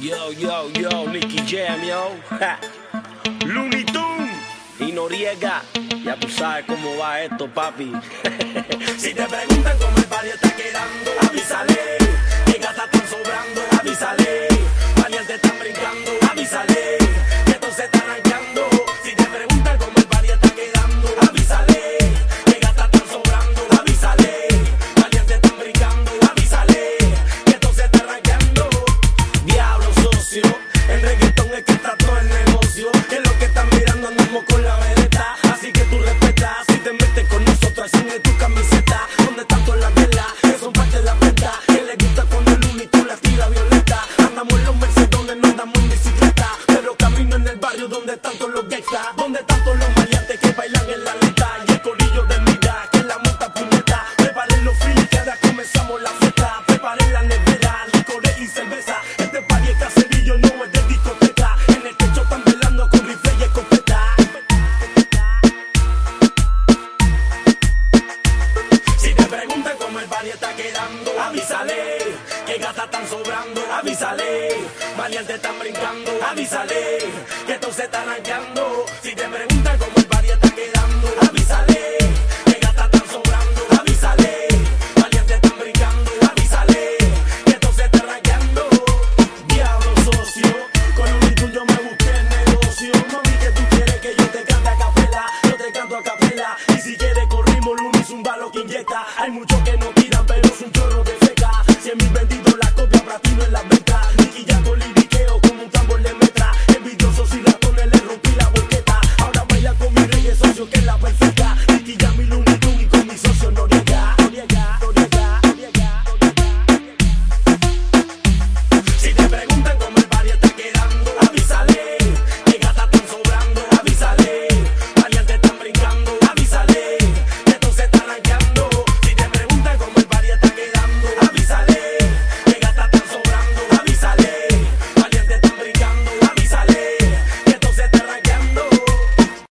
Yo, yo, yo, Nicky Jam, yo. Ja. Looney Tunes y Noriega. Ya tú sabes cómo va esto, papi. si te donde están todos los gangsters, donde están Como el barrio está quedando, avísale, que gasta tan sobrando, avísale. Valiante están brincando, avísale, que esto se está ranqueando. Si te preguntas como el barrio está quedando, avísale, que gasta tan sobrando, avísale. Valiante están brincando, avísale. Que esto se está ranqueando. Diablo socio. Con un virtuo yo me busqué el negocio. No dije tú quieres que yo te cante a capela, yo te canto a capela. Y si quieres corrimos, lunes un balón que inyecta. Hay muchos.